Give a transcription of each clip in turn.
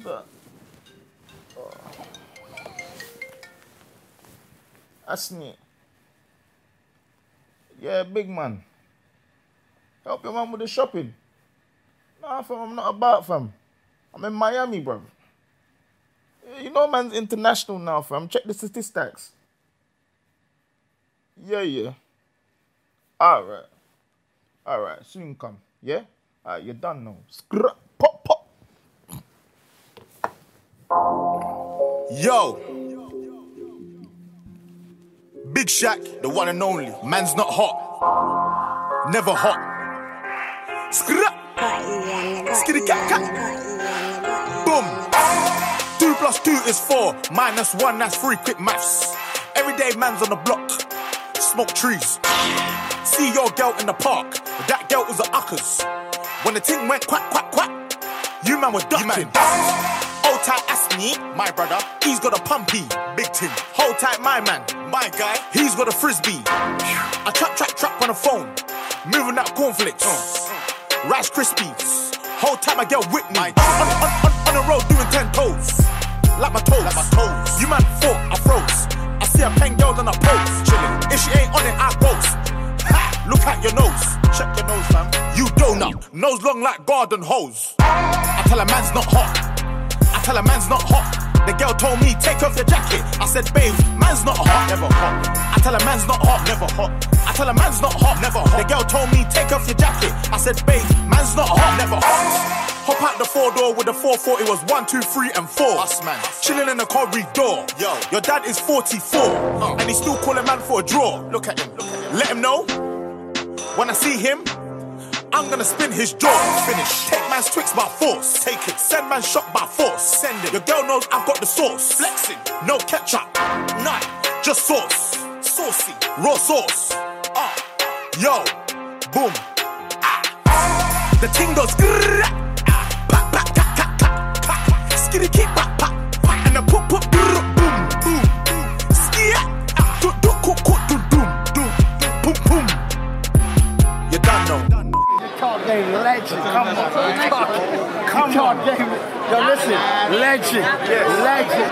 That? Oh. That's neat. Yeah, big man. Help your man with the shopping. Nah, fam, I'm not about, fam. I'm in Miami, bro. You know, man's international now, fam. Check the statistics. Yeah, yeah. All right. All right. Soon come. Yeah? All right, you're done now. Scrap. Yo. Big Shaq, the one and only. Man's not hot. Never hot. Scrap. Skitty cat cat. Boom. Two plus two is four. Minus one, that's three. Quick maths. Everyday man's on the block. Smoke trees. See your girl in the park. That girl was a uckers. When the ting went quack, quack, quack, you man were ducking. Hold tight, Asznee, my brother. He's got a pumpy, big ting. Hold tight, my man, my guy. He's got a frisbee. I trap, trap, trap on the phone. Moving that cornflakes. Rice Krispies. Hold tight, my girl Whitney. On, on, on, on the road doing ten toes. Like my toes. Like my toes. You man thought I froze. I see a pen girl on a pose. Chilling. If she ain't on it, I boast. Ha! Look at your nose. Check your nose, fam. You donut. Nose long like garden hose. I tell a man's not hot. I tell a man's not hot. The girl told me, take off your jacket. I said, babe, man's not hot. Never hot. I tell a man's not hot. Never hot. I tell a man's not hot. Never hot. The girl told me, take off your jacket. I said, babe, man's not hot. Never hot. Hop out the four door with the 440 was one, two, three, and four. Us man. Chilling in the corridor. Yo. Your dad is 44. And he's still calling man for a draw. Look at him. Look at him. Let him know. When I see him, I'm gonna spin his jaw. Finish. Take man's twix by force. Take it. Send man shot by force. Send it. Your girl knows I've got the sauce. Flexing. No ketchup. None. Just sauce. Saucy. Raw sauce. Ah. Yo. Boom. Ah. The ting goes. ah. Skitty keep legend. Come on. Talk, come on. game. Yo, listen. Legend. Legend.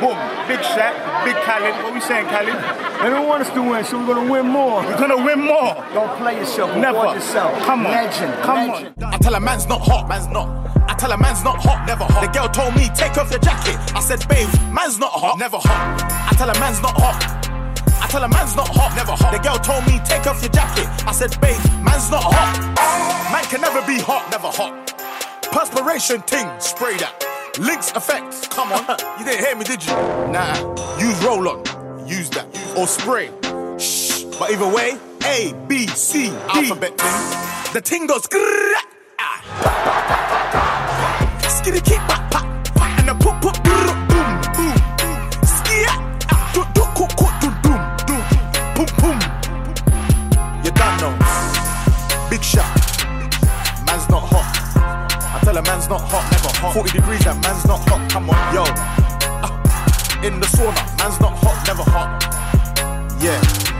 Boom. Big Shaq, Big Khaled. What we saying, Khaled? They don't want us to win, so we're gonna win more. We're gonna win more. Don't play yourself. Never. Yourself. Come on. Legend. Come Legend. I tell a man's not hot, man's not. I tell a man's not hot, never hot. The girl told me, take off your jacket. I said, babe, man's not hot, never hot. I tell a man's not hot. Tell a man's not hot, never hot. The girl told me, take off your jacket. I said, babe, man's not hot. Man can never be hot, never hot. Perspiration ting, spray that. Lynx effect, come on. you didn't hear me, did you? Nah, use roll on, use that. Or spray. Shh. But either way, A, B, C, D. Alphabet ting. The ting goes. Skitty a man's not hot, never hot. 40 degrees, that man's not hot. Come on, yo. Ah, in the sauna, man's not hot, never hot. Yeah.